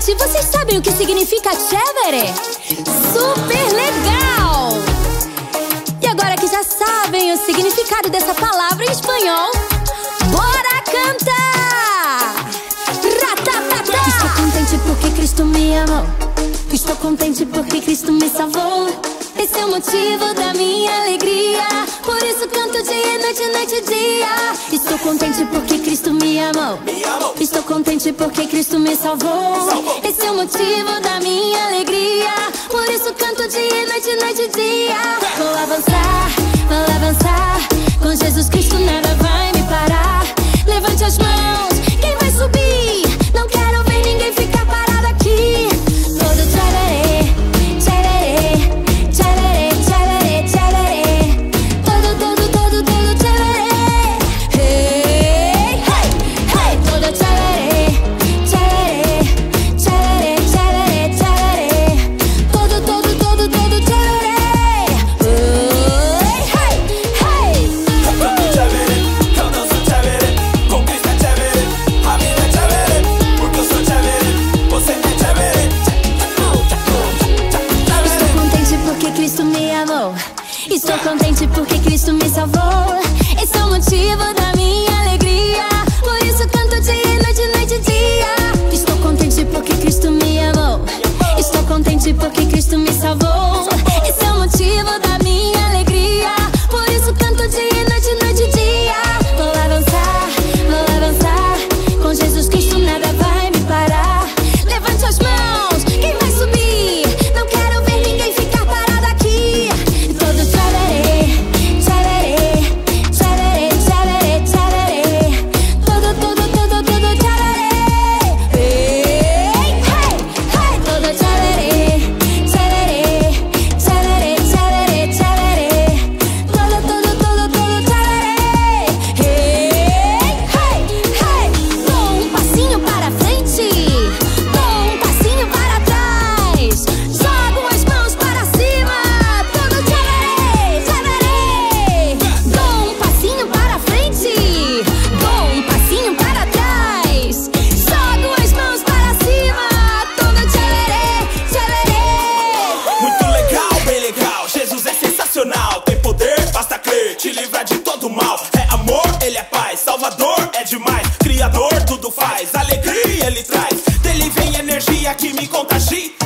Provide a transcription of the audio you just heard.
Gente, vocês sabem o que significa chévere? Super legal! E agora que já sabem o significado dessa palavra em espanhol, bora cantar! Estou contente porque Cristo me amou. Estou contente porque Cristo me salvou. Esse é o motivo da minha alegria. Por isso canto dia, noite, noite e dia. Estou contente porque Cristo me amou. Estou contente porque Cristo me salvou. Esse é o motivo da minha alegria. Por isso canto dia, noite, noite e dia. Vou avançar, Estou contente porque Cristo me salvou. Esse é o motivo faz, alegria ele traz. Dele vem energia que me contagia.